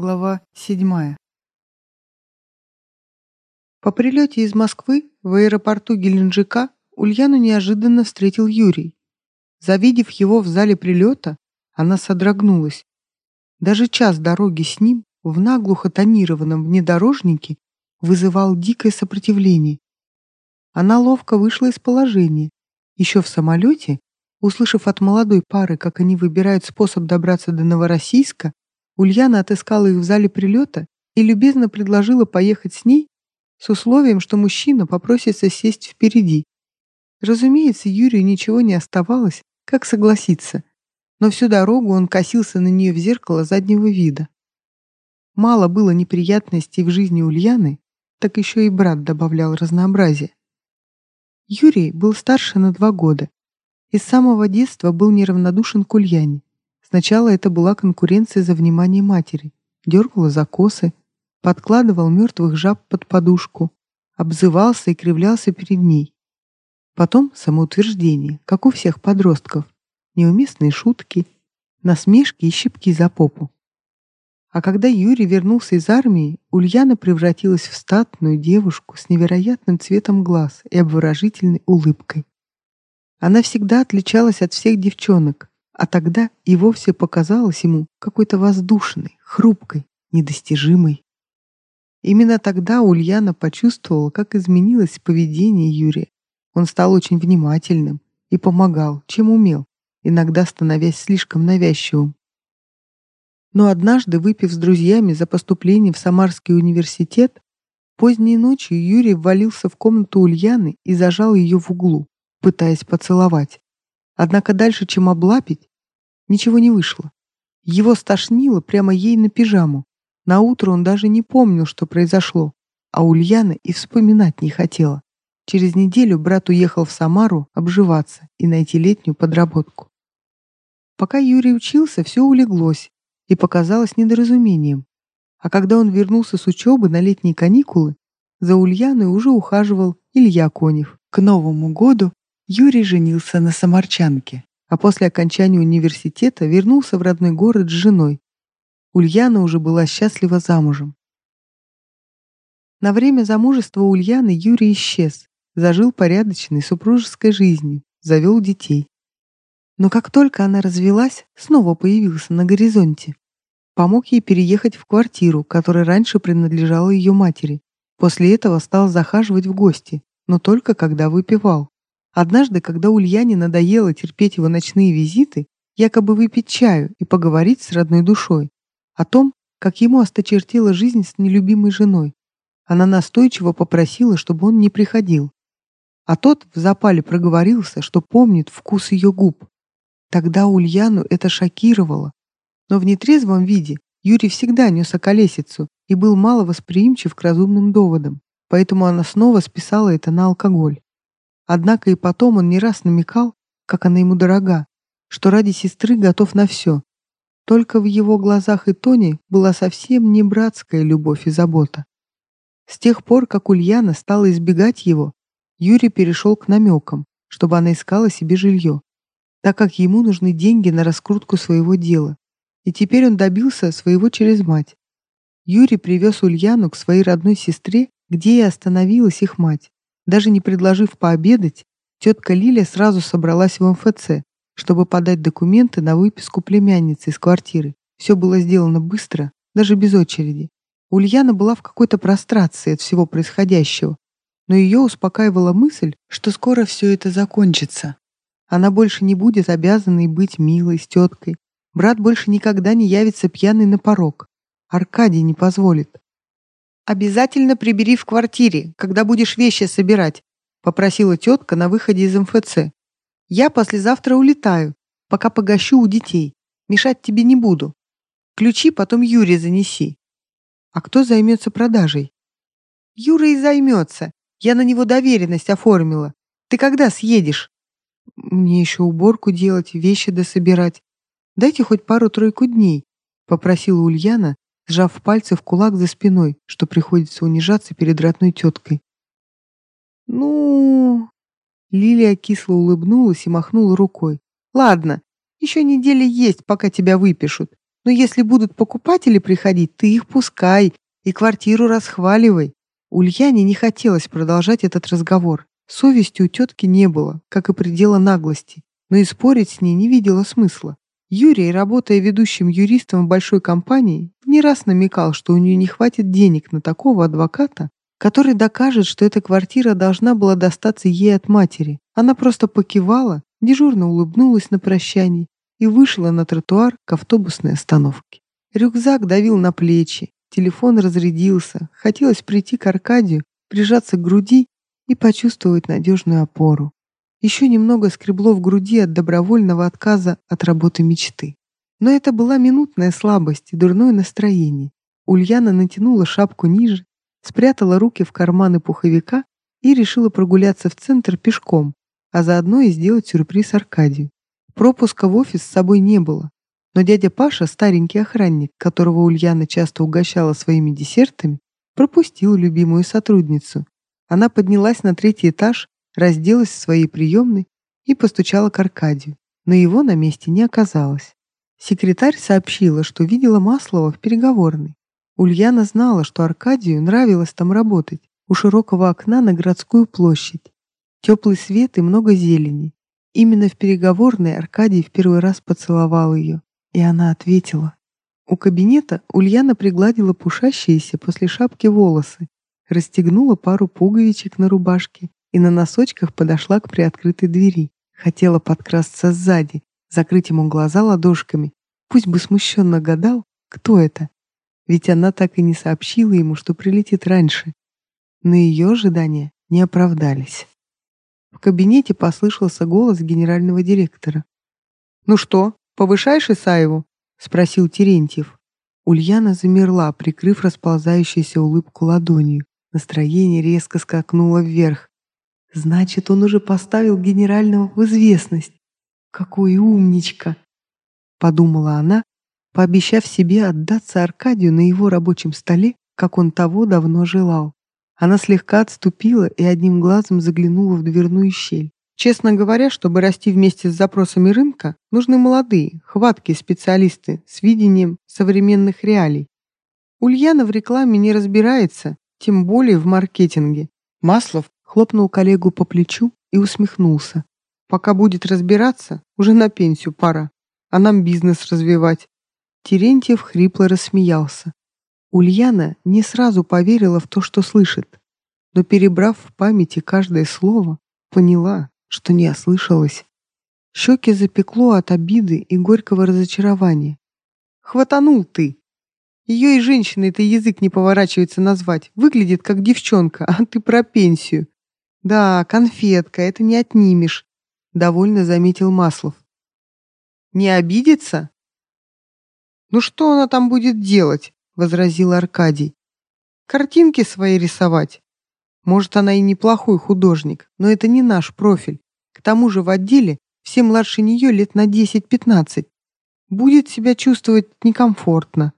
Глава 7. По прилете из Москвы в аэропорту Геленджика Ульяну неожиданно встретил Юрий. Завидев его в зале прилета, она содрогнулась. Даже час дороги с ним в наглухо тонированном внедорожнике вызывал дикое сопротивление. Она ловко вышла из положения. Еще в самолете, услышав от молодой пары, как они выбирают способ добраться до Новороссийска, Ульяна отыскала их в зале прилета и любезно предложила поехать с ней с условием, что мужчина попросится сесть впереди. Разумеется, Юрию ничего не оставалось, как согласиться, но всю дорогу он косился на нее в зеркало заднего вида. Мало было неприятностей в жизни Ульяны, так еще и брат добавлял разнообразие. Юрий был старше на два года и с самого детства был неравнодушен к Ульяне. Сначала это была конкуренция за внимание матери. Дергала за косы, подкладывал мертвых жаб под подушку, обзывался и кривлялся перед ней. Потом самоутверждение, как у всех подростков, неуместные шутки, насмешки и щипки за попу. А когда Юрий вернулся из армии, Ульяна превратилась в статную девушку с невероятным цветом глаз и обворожительной улыбкой. Она всегда отличалась от всех девчонок, а тогда и вовсе показалась ему какой-то воздушной, хрупкой, недостижимой. Именно тогда Ульяна почувствовала, как изменилось поведение Юрия. Он стал очень внимательным и помогал, чем умел, иногда становясь слишком навязчивым. Но однажды, выпив с друзьями за поступление в Самарский университет, поздней ночью Юрий ввалился в комнату Ульяны и зажал ее в углу, пытаясь поцеловать. Однако дальше, чем облапить, Ничего не вышло. Его стошнило прямо ей на пижаму. На утро он даже не помнил, что произошло, а Ульяна и вспоминать не хотела. Через неделю брат уехал в Самару обживаться и найти летнюю подработку. Пока Юрий учился, все улеглось и показалось недоразумением. А когда он вернулся с учебы на летние каникулы, за Ульяной уже ухаживал Илья Конев. К Новому году Юрий женился на самарчанке а после окончания университета вернулся в родной город с женой. Ульяна уже была счастлива замужем. На время замужества Ульяны Юрий исчез, зажил порядочной супружеской жизнью, завел детей. Но как только она развелась, снова появился на горизонте. Помог ей переехать в квартиру, которая раньше принадлежала ее матери. После этого стал захаживать в гости, но только когда выпивал. Однажды, когда Ульяне надоело терпеть его ночные визиты, якобы выпить чаю и поговорить с родной душой о том, как ему осточертела жизнь с нелюбимой женой, она настойчиво попросила, чтобы он не приходил. А тот в запале проговорился, что помнит вкус ее губ. Тогда Ульяну это шокировало. Но в нетрезвом виде Юрий всегда нес околесицу и был мало восприимчив к разумным доводам, поэтому она снова списала это на алкоголь. Однако и потом он не раз намекал, как она ему дорога, что ради сестры готов на все. Только в его глазах и тоне была совсем не братская любовь и забота. С тех пор, как Ульяна стала избегать его, Юрий перешел к намекам, чтобы она искала себе жилье, так как ему нужны деньги на раскрутку своего дела. И теперь он добился своего через мать. Юрий привез Ульяну к своей родной сестре, где и остановилась их мать. Даже не предложив пообедать, тетка Лиля сразу собралась в МФЦ, чтобы подать документы на выписку племянницы из квартиры. Все было сделано быстро, даже без очереди. Ульяна была в какой-то прострации от всего происходящего, но ее успокаивала мысль, что скоро все это закончится. Она больше не будет обязанной быть милой с теткой. Брат больше никогда не явится пьяный на порог. Аркадий не позволит. «Обязательно прибери в квартире, когда будешь вещи собирать», попросила тетка на выходе из МФЦ. «Я послезавтра улетаю, пока погощу у детей. Мешать тебе не буду. Ключи потом Юре занеси». «А кто займется продажей?» «Юра и займется. Я на него доверенность оформила. Ты когда съедешь?» «Мне еще уборку делать, вещи дособирать. Дайте хоть пару-тройку дней», — попросила Ульяна, сжав пальцы в кулак за спиной, что приходится унижаться перед родной теткой. «Ну...» Лилия кисло улыбнулась и махнула рукой. «Ладно, еще неделя есть, пока тебя выпишут. Но если будут покупатели приходить, ты их пускай и квартиру расхваливай. Ульяне не хотелось продолжать этот разговор. Совести у тетки не было, как и предела наглости, но и спорить с ней не видела смысла. Юрий, работая ведущим юристом в большой компании, не раз намекал, что у нее не хватит денег на такого адвоката, который докажет, что эта квартира должна была достаться ей от матери. Она просто покивала, дежурно улыбнулась на прощание и вышла на тротуар к автобусной остановке. Рюкзак давил на плечи, телефон разрядился, хотелось прийти к Аркадию, прижаться к груди и почувствовать надежную опору. Еще немного скребло в груди от добровольного отказа от работы мечты. Но это была минутная слабость и дурное настроение. Ульяна натянула шапку ниже, спрятала руки в карманы пуховика и решила прогуляться в центр пешком, а заодно и сделать сюрприз Аркадию. Пропуска в офис с собой не было, но дядя Паша, старенький охранник, которого Ульяна часто угощала своими десертами, пропустил любимую сотрудницу. Она поднялась на третий этаж, разделась в своей приемной и постучала к Аркадию, но его на месте не оказалось. Секретарь сообщила, что видела Маслова в переговорной. Ульяна знала, что Аркадию нравилось там работать, у широкого окна на городскую площадь. Теплый свет и много зелени. Именно в переговорной Аркадий в первый раз поцеловал ее, и она ответила. У кабинета Ульяна пригладила пушащиеся после шапки волосы, расстегнула пару пуговичек на рубашке и на носочках подошла к приоткрытой двери. Хотела подкрасться сзади, закрыть ему глаза ладошками. Пусть бы смущенно гадал, кто это ведь она так и не сообщила ему, что прилетит раньше. Но ее ожидания не оправдались. В кабинете послышался голос генерального директора. «Ну что, повышаешь Исаеву?» — спросил Терентьев. Ульяна замерла, прикрыв расползающуюся улыбку ладонью. Настроение резко скакнуло вверх. «Значит, он уже поставил генерального в известность. Какой умничка!» — подумала она пообещав себе отдаться Аркадию на его рабочем столе, как он того давно желал. Она слегка отступила и одним глазом заглянула в дверную щель. Честно говоря, чтобы расти вместе с запросами рынка, нужны молодые, хваткие специалисты с видением современных реалий. Ульяна в рекламе не разбирается, тем более в маркетинге. Маслов хлопнул коллегу по плечу и усмехнулся. Пока будет разбираться, уже на пенсию пора, а нам бизнес развивать. Терентьев хрипло рассмеялся. Ульяна не сразу поверила в то, что слышит, но, перебрав в памяти каждое слово, поняла, что не ослышалась. Щеки запекло от обиды и горького разочарования. «Хватанул ты! Ее и женщиной-то язык не поворачивается назвать. Выглядит как девчонка, а ты про пенсию. Да, конфетка, это не отнимешь», — довольно заметил Маслов. «Не обидится?» «Ну что она там будет делать?» — возразил Аркадий. «Картинки свои рисовать. Может, она и неплохой художник, но это не наш профиль. К тому же в отделе все младше нее лет на 10-15. Будет себя чувствовать некомфортно».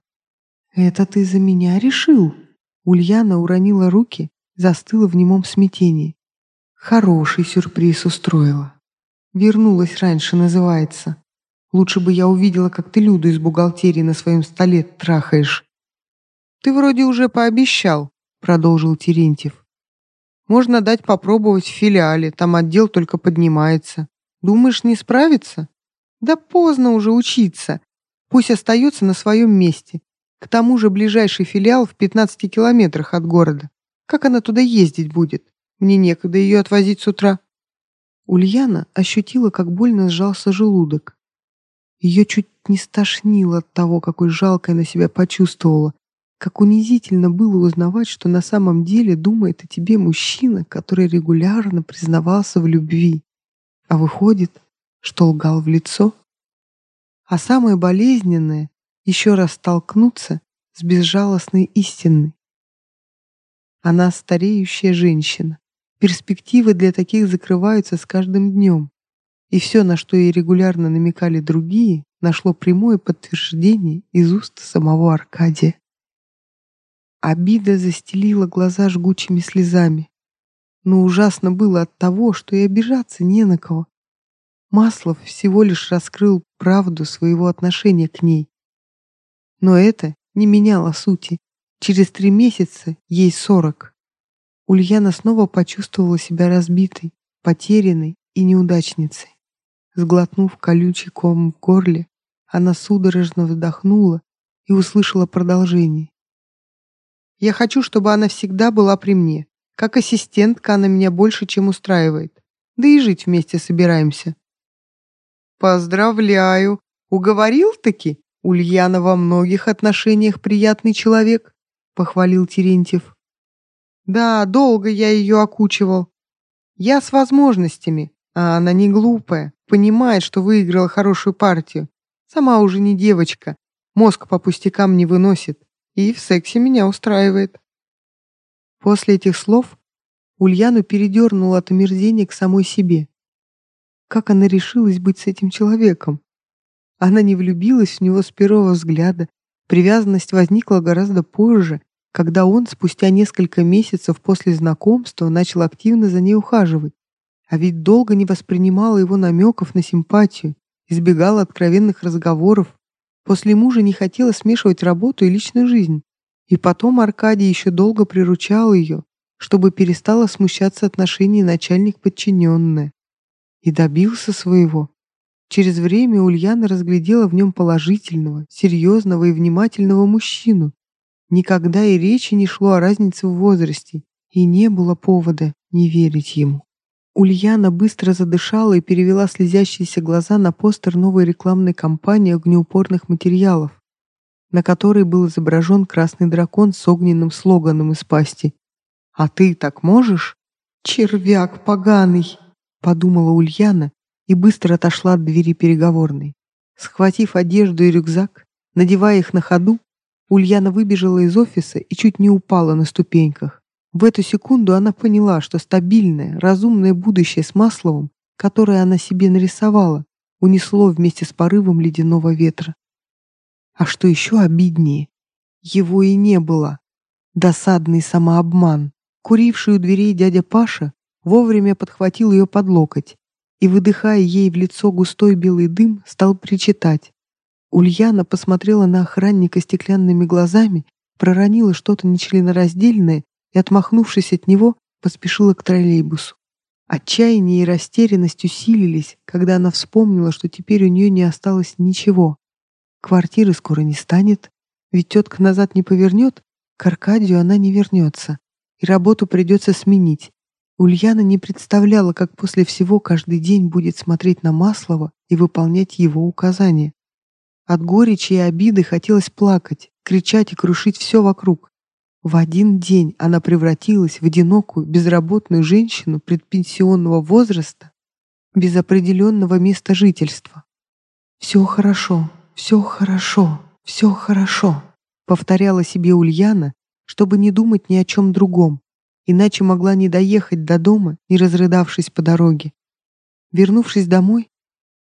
«Это ты за меня решил?» Ульяна уронила руки, застыла в немом смятении. Хороший сюрприз устроила. Вернулась раньше, называется. Лучше бы я увидела, как ты Люду из бухгалтерии на своем столе трахаешь. Ты вроде уже пообещал, продолжил Терентьев. Можно дать попробовать в филиале, там отдел только поднимается. Думаешь, не справится? Да поздно уже учиться. Пусть остается на своем месте. К тому же ближайший филиал в 15 километрах от города. Как она туда ездить будет? Мне некогда ее отвозить с утра. Ульяна ощутила, как больно сжался желудок. Ее чуть не стошнило от того, какой жалкой она себя почувствовала. Как унизительно было узнавать, что на самом деле думает о тебе мужчина, который регулярно признавался в любви. А выходит, что лгал в лицо. А самое болезненное — еще раз столкнуться с безжалостной истиной. Она стареющая женщина. Перспективы для таких закрываются с каждым днем. И все, на что ей регулярно намекали другие, нашло прямое подтверждение из уст самого Аркадия. Обида застелила глаза жгучими слезами. Но ужасно было от того, что и обижаться не на кого. Маслов всего лишь раскрыл правду своего отношения к ней. Но это не меняло сути. Через три месяца ей сорок. Ульяна снова почувствовала себя разбитой, потерянной и неудачницей. Сглотнув колючий ком в горле, она судорожно вздохнула и услышала продолжение. «Я хочу, чтобы она всегда была при мне. Как ассистентка она меня больше, чем устраивает. Да и жить вместе собираемся». «Поздравляю! Уговорил-таки? Ульяна во многих отношениях приятный человек», — похвалил Терентьев. «Да, долго я ее окучивал. Я с возможностями, а она не глупая, понимает, что выиграла хорошую партию. Сама уже не девочка, мозг по пустякам не выносит и в сексе меня устраивает. После этих слов Ульяну передернуло от омерзения к самой себе. Как она решилась быть с этим человеком? Она не влюбилась в него с первого взгляда. Привязанность возникла гораздо позже, когда он спустя несколько месяцев после знакомства начал активно за ней ухаживать. А ведь долго не воспринимала его намеков на симпатию, избегала откровенных разговоров. После мужа не хотела смешивать работу и личную жизнь. И потом Аркадий еще долго приручал ее, чтобы перестала смущаться отношений начальник-подчиненная. И добился своего. Через время Ульяна разглядела в нем положительного, серьезного и внимательного мужчину. Никогда и речи не шло о разнице в возрасте, и не было повода не верить ему. Ульяна быстро задышала и перевела слезящиеся глаза на постер новой рекламной кампании огнеупорных материалов, на которой был изображен красный дракон с огненным слоганом из пасти. «А ты так можешь?» «Червяк поганый!» — подумала Ульяна и быстро отошла от двери переговорной. Схватив одежду и рюкзак, надевая их на ходу, Ульяна выбежала из офиса и чуть не упала на ступеньках. В эту секунду она поняла, что стабильное, разумное будущее с Масловым, которое она себе нарисовала, унесло вместе с порывом ледяного ветра. А что еще обиднее, его и не было. Досадный самообман. Куривший у дверей дядя Паша вовремя подхватил ее под локоть и, выдыхая ей в лицо густой белый дым, стал причитать. Ульяна посмотрела на охранника стеклянными глазами, проронила что-то нечленораздельное и, отмахнувшись от него, поспешила к троллейбусу. Отчаяние и растерянность усилились, когда она вспомнила, что теперь у нее не осталось ничего. Квартиры скоро не станет, ведь тетка назад не повернет, к Аркадию она не вернется, и работу придется сменить. Ульяна не представляла, как после всего каждый день будет смотреть на Маслова и выполнять его указания. От горечи и обиды хотелось плакать, кричать и крушить все вокруг. В один день она превратилась в одинокую, безработную женщину предпенсионного возраста без определенного места жительства. «Все хорошо, все хорошо, все хорошо», повторяла себе Ульяна, чтобы не думать ни о чем другом, иначе могла не доехать до дома, не разрыдавшись по дороге. Вернувшись домой,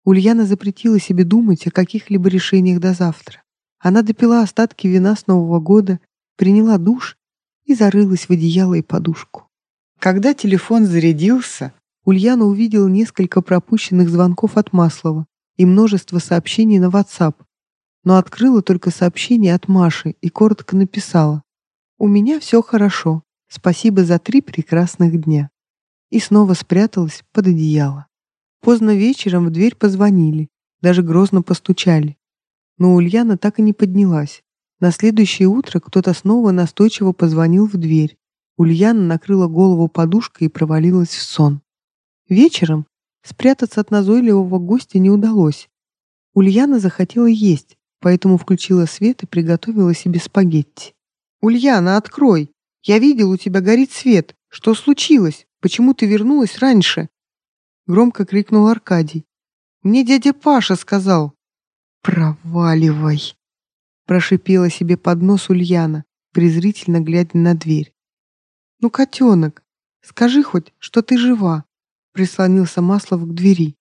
Ульяна запретила себе думать о каких-либо решениях до завтра. Она допила остатки вина с Нового года приняла душ и зарылась в одеяло и подушку. Когда телефон зарядился, Ульяна увидела несколько пропущенных звонков от Маслова и множество сообщений на WhatsApp, но открыла только сообщение от Маши и коротко написала «У меня все хорошо. Спасибо за три прекрасных дня». И снова спряталась под одеяло. Поздно вечером в дверь позвонили, даже грозно постучали. Но Ульяна так и не поднялась. На следующее утро кто-то снова настойчиво позвонил в дверь. Ульяна накрыла голову подушкой и провалилась в сон. Вечером спрятаться от назойливого гостя не удалось. Ульяна захотела есть, поэтому включила свет и приготовила себе спагетти. «Ульяна, открой! Я видел, у тебя горит свет. Что случилось? Почему ты вернулась раньше?» Громко крикнул Аркадий. «Мне дядя Паша сказал». «Проваливай!» Прошипела себе под нос Ульяна, презрительно глядя на дверь. «Ну, котенок, скажи хоть, что ты жива!» Прислонился Маслов к двери.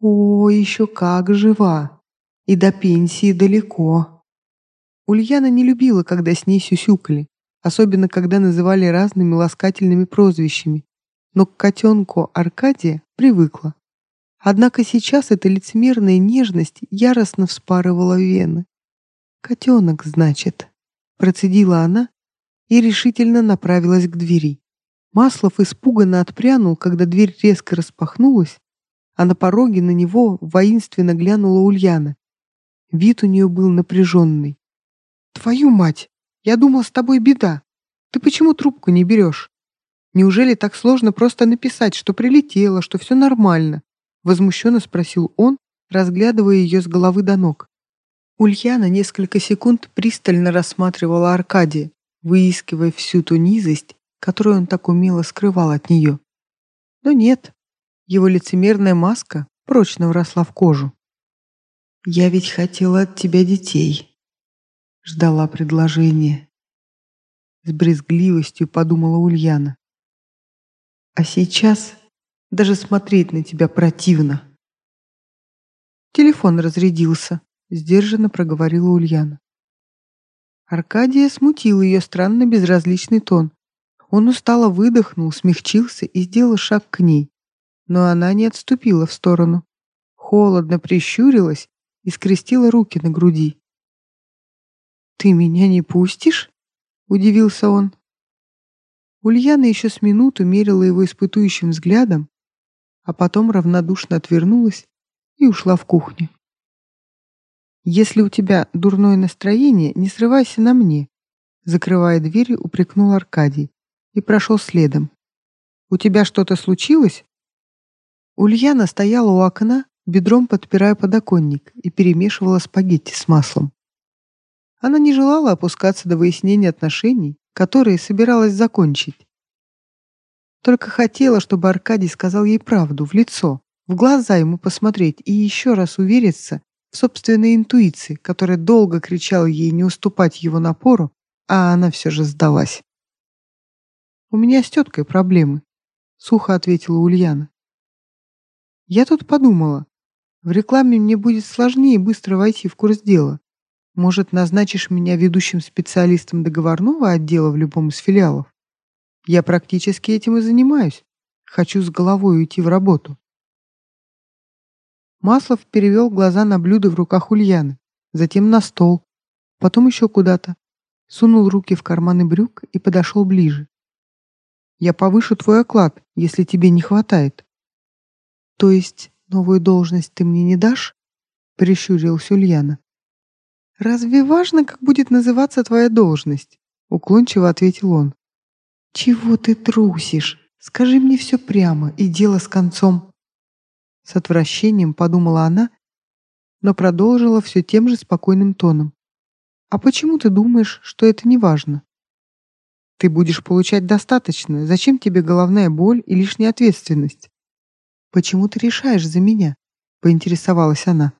«О, еще как жива! И до пенсии далеко!» Ульяна не любила, когда с ней сюсюкали, особенно когда называли разными ласкательными прозвищами, но к котенку Аркадия привыкла. Однако сейчас эта лицемерная нежность яростно вспарывала вены. Котенок, значит. Процедила она и решительно направилась к двери. Маслов испуганно отпрянул, когда дверь резко распахнулась, а на пороге на него воинственно глянула Ульяна. Вид у нее был напряженный. «Твою мать! Я думал, с тобой беда. Ты почему трубку не берешь? Неужели так сложно просто написать, что прилетело, что все нормально?» Возмущенно спросил он, разглядывая ее с головы до ног. Ульяна несколько секунд пристально рассматривала Аркадия, выискивая всю ту низость, которую он так умело скрывал от нее. Но нет, его лицемерная маска прочно вросла в кожу. «Я ведь хотела от тебя детей», — ждала предложения. С брезгливостью подумала Ульяна. «А сейчас даже смотреть на тебя противно». Телефон разрядился, сдержанно проговорила Ульяна. Аркадия смутил ее странно безразличный тон. Он устало выдохнул, смягчился и сделал шаг к ней. Но она не отступила в сторону. Холодно прищурилась и скрестила руки на груди. «Ты меня не пустишь?» — удивился он. Ульяна еще с минуту мерила его испытующим взглядом, а потом равнодушно отвернулась и ушла в кухню. «Если у тебя дурное настроение, не срывайся на мне», закрывая дверь, упрекнул Аркадий и прошел следом. «У тебя что-то случилось?» Ульяна стояла у окна, бедром подпирая подоконник и перемешивала спагетти с маслом. Она не желала опускаться до выяснения отношений, которые собиралась закончить. Только хотела, чтобы Аркадий сказал ей правду в лицо, в глаза ему посмотреть и еще раз увериться, в собственной интуиции, которая долго кричала ей не уступать его напору, а она все же сдалась. «У меня с теткой проблемы», — сухо ответила Ульяна. «Я тут подумала, в рекламе мне будет сложнее быстро войти в курс дела. Может, назначишь меня ведущим специалистом договорного отдела в любом из филиалов? Я практически этим и занимаюсь. Хочу с головой уйти в работу. Маслов перевел глаза на блюдо в руках Ульяны, затем на стол, потом еще куда-то, сунул руки в карманы брюк и подошел ближе. «Я повышу твой оклад, если тебе не хватает». «То есть новую должность ты мне не дашь?» — прищурилась Ульяна. «Разве важно, как будет называться твоя должность?» — уклончиво ответил он. «Чего ты трусишь? Скажи мне все прямо, и дело с концом». С отвращением подумала она, но продолжила все тем же спокойным тоном. «А почему ты думаешь, что это не важно? Ты будешь получать достаточно. Зачем тебе головная боль и лишняя ответственность? Почему ты решаешь за меня?» — поинтересовалась она.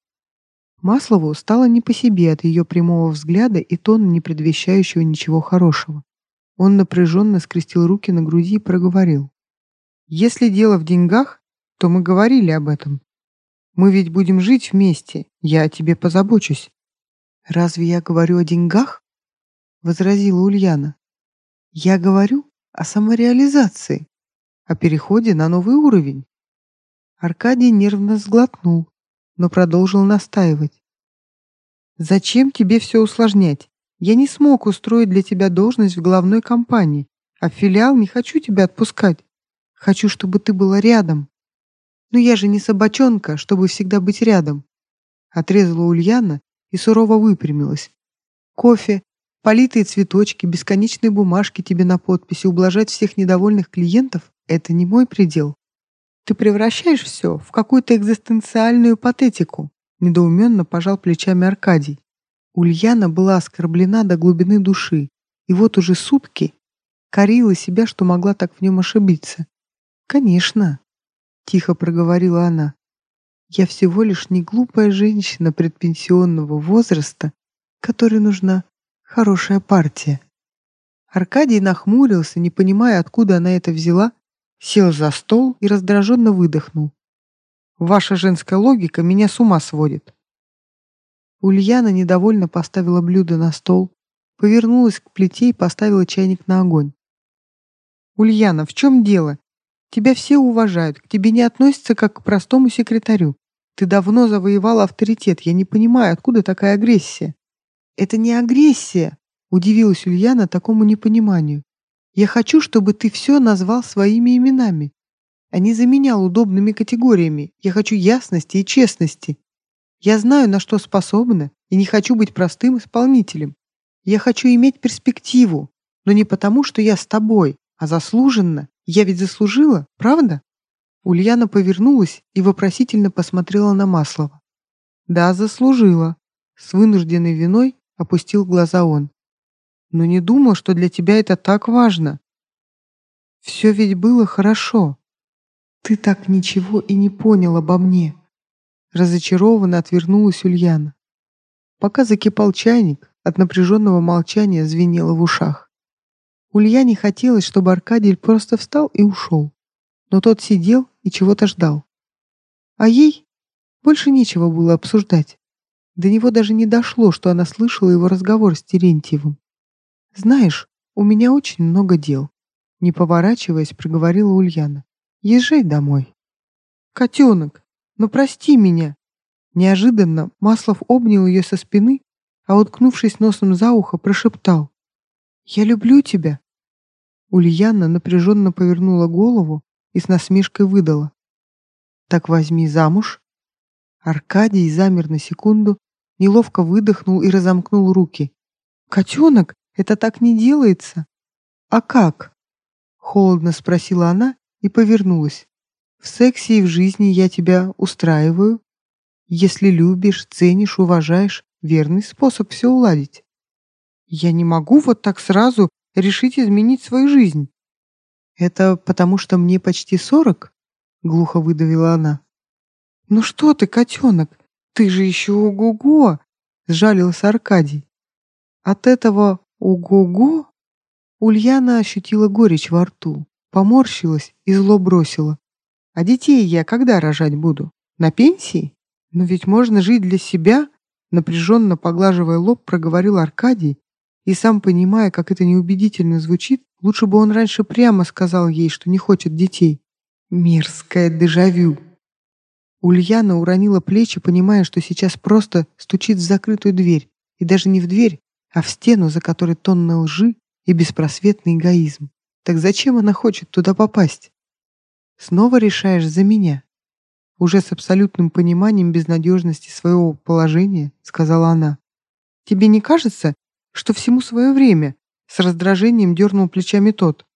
Маслову стало не по себе от ее прямого взгляда и тона, не предвещающего ничего хорошего. Он напряженно скрестил руки на груди и проговорил. «Если дело в деньгах, то мы говорили об этом. Мы ведь будем жить вместе, я о тебе позабочусь. Разве я говорю о деньгах? Возразила Ульяна. Я говорю о самореализации, о переходе на новый уровень. Аркадий нервно сглотнул, но продолжил настаивать. «Зачем тебе все усложнять? Я не смог устроить для тебя должность в главной компании, а в филиал не хочу тебя отпускать. Хочу, чтобы ты была рядом. «Но я же не собачонка, чтобы всегда быть рядом», — отрезала Ульяна и сурово выпрямилась. «Кофе, политые цветочки, бесконечные бумажки тебе на подписи, ублажать всех недовольных клиентов — это не мой предел. Ты превращаешь все в какую-то экзистенциальную патетику», — недоуменно пожал плечами Аркадий. Ульяна была оскорблена до глубины души, и вот уже сутки корила себя, что могла так в нем ошибиться. Конечно, — тихо проговорила она. «Я всего лишь не глупая женщина предпенсионного возраста, которой нужна хорошая партия». Аркадий нахмурился, не понимая, откуда она это взяла, сел за стол и раздраженно выдохнул. «Ваша женская логика меня с ума сводит». Ульяна недовольно поставила блюдо на стол, повернулась к плите и поставила чайник на огонь. «Ульяна, в чем дело? Тебя все уважают, к тебе не относятся как к простому секретарю. Ты давно завоевал авторитет, я не понимаю, откуда такая агрессия. это не агрессия», — удивилась Ульяна такому непониманию. «Я хочу, чтобы ты все назвал своими именами, а не заменял удобными категориями. Я хочу ясности и честности. Я знаю, на что способна, и не хочу быть простым исполнителем. Я хочу иметь перспективу, но не потому, что я с тобой, а заслуженно. Я ведь заслужила, правда?» Ульяна повернулась и вопросительно посмотрела на Маслова. «Да, заслужила». С вынужденной виной опустил глаза он. «Но не думал, что для тебя это так важно. Все ведь было хорошо. Ты так ничего и не понял обо мне». Разочарованно отвернулась Ульяна. Пока закипал чайник, от напряженного молчания звенело в ушах. Ульяне хотелось, чтобы Аркадий просто встал и ушел. Но тот сидел и чего-то ждал. А ей больше нечего было обсуждать. До него даже не дошло, что она слышала его разговор с Терентьевым. «Знаешь, у меня очень много дел», — не поворачиваясь, проговорила Ульяна. «Езжай домой». «Котенок, ну прости меня!» Неожиданно Маслов обнял ее со спины, а, уткнувшись носом за ухо, прошептал. «Я люблю тебя!» Ульяна напряженно повернула голову и с насмешкой выдала. «Так возьми замуж». Аркадий замер на секунду, неловко выдохнул и разомкнул руки. «Котенок, это так не делается!» «А как?» Холодно спросила она и повернулась. «В сексе и в жизни я тебя устраиваю. Если любишь, ценишь, уважаешь, верный способ все уладить. Я не могу вот так сразу решить изменить свою жизнь. Это потому, что мне почти сорок? Глухо выдавила она. Ну что ты, котенок, ты же еще ого-го! Сжалился Аркадий. От этого ого-го Ульяна ощутила горечь во рту, поморщилась и зло бросила. А детей я когда рожать буду? На пенсии? Но ведь можно жить для себя, напряженно поглаживая лоб, проговорил Аркадий, и сам понимая, как это неубедительно звучит, лучше бы он раньше прямо сказал ей, что не хочет детей. Мерзкое дежавю. Ульяна уронила плечи, понимая, что сейчас просто стучит в закрытую дверь. И даже не в дверь, а в стену, за которой тонны лжи и беспросветный эгоизм. Так зачем она хочет туда попасть? Снова решаешь за меня. Уже с абсолютным пониманием безнадежности своего положения, сказала она. Тебе не кажется, что всему свое время, с раздражением дернул плечами тот.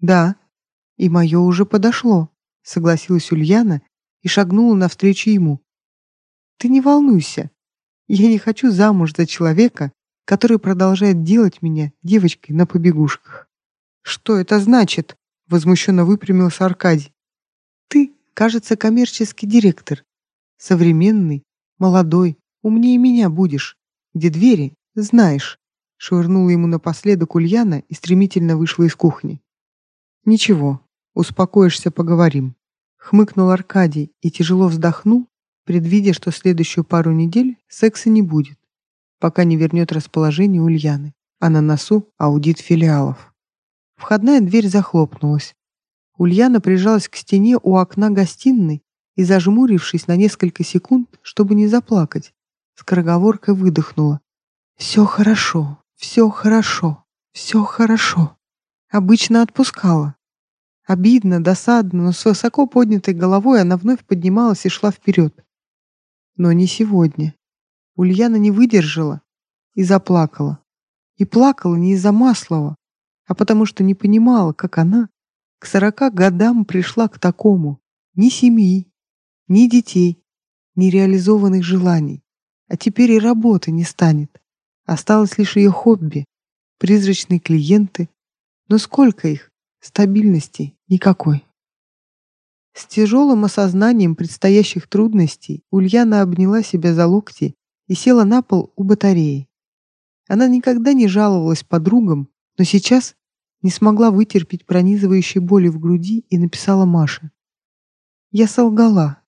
Да, и мое уже подошло, согласилась Ульяна и шагнула навстречу ему. Ты не волнуйся, я не хочу замуж за человека, который продолжает делать меня девочкой на побегушках. Что это значит? Возмущенно выпрямился Аркадий. Ты, кажется, коммерческий директор. Современный, молодой, умнее меня будешь. Где двери, знаешь. Швырнула ему напоследок Ульяна и стремительно вышла из кухни. Ничего, успокоишься, поговорим. Хмыкнул Аркадий и тяжело вздохнул, предвидя, что следующую пару недель секса не будет, пока не вернет расположение Ульяны, а на носу аудит филиалов. Входная дверь захлопнулась. Ульяна прижалась к стене у окна гостиной и, зажмурившись на несколько секунд, чтобы не заплакать, скороговоркой выдохнула. «Все хорошо, все хорошо, все хорошо». Обычно отпускала. Обидно, досадно, но с высоко поднятой головой она вновь поднималась и шла вперед. Но не сегодня. Ульяна не выдержала и заплакала. И плакала не из-за Маслова, а потому что не понимала, как она к сорока годам пришла к такому. Ни семьи, ни детей, ни реализованных желаний. А теперь и работы не станет. Осталось лишь ее хобби, призрачные клиенты. Но сколько их? Стабильности никакой. С тяжелым осознанием предстоящих трудностей Ульяна обняла себя за локти и села на пол у батареи. Она никогда не жаловалась подругам, но сейчас не смогла вытерпеть пронизывающей боли в груди и написала Маше. «Я солгала.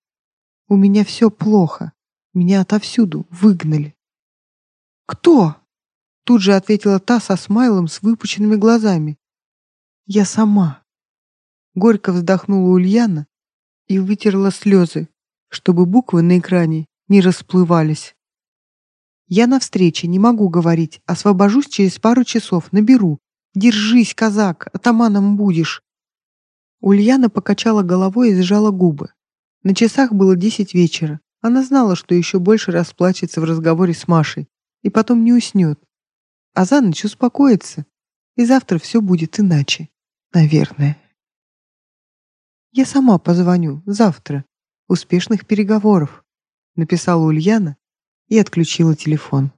У меня все плохо. Меня отовсюду выгнали». «Кто?» Тут же ответила та со смайлом с выпученными глазами. «Я сама». Горько вздохнула Ульяна и вытерла слезы, чтобы буквы на экране не расплывались. Я на встрече, не могу говорить. Освобожусь через пару часов, наберу. Держись, казак, атаманом будешь. Ульяна покачала головой и сжала губы. На часах было десять вечера. Она знала, что еще больше расплачется в разговоре с Машей и потом не уснет. А за ночь успокоится, и завтра все будет иначе. Наверное. Я сама позвоню завтра. Успешных переговоров, написала Ульяна и отключила телефон.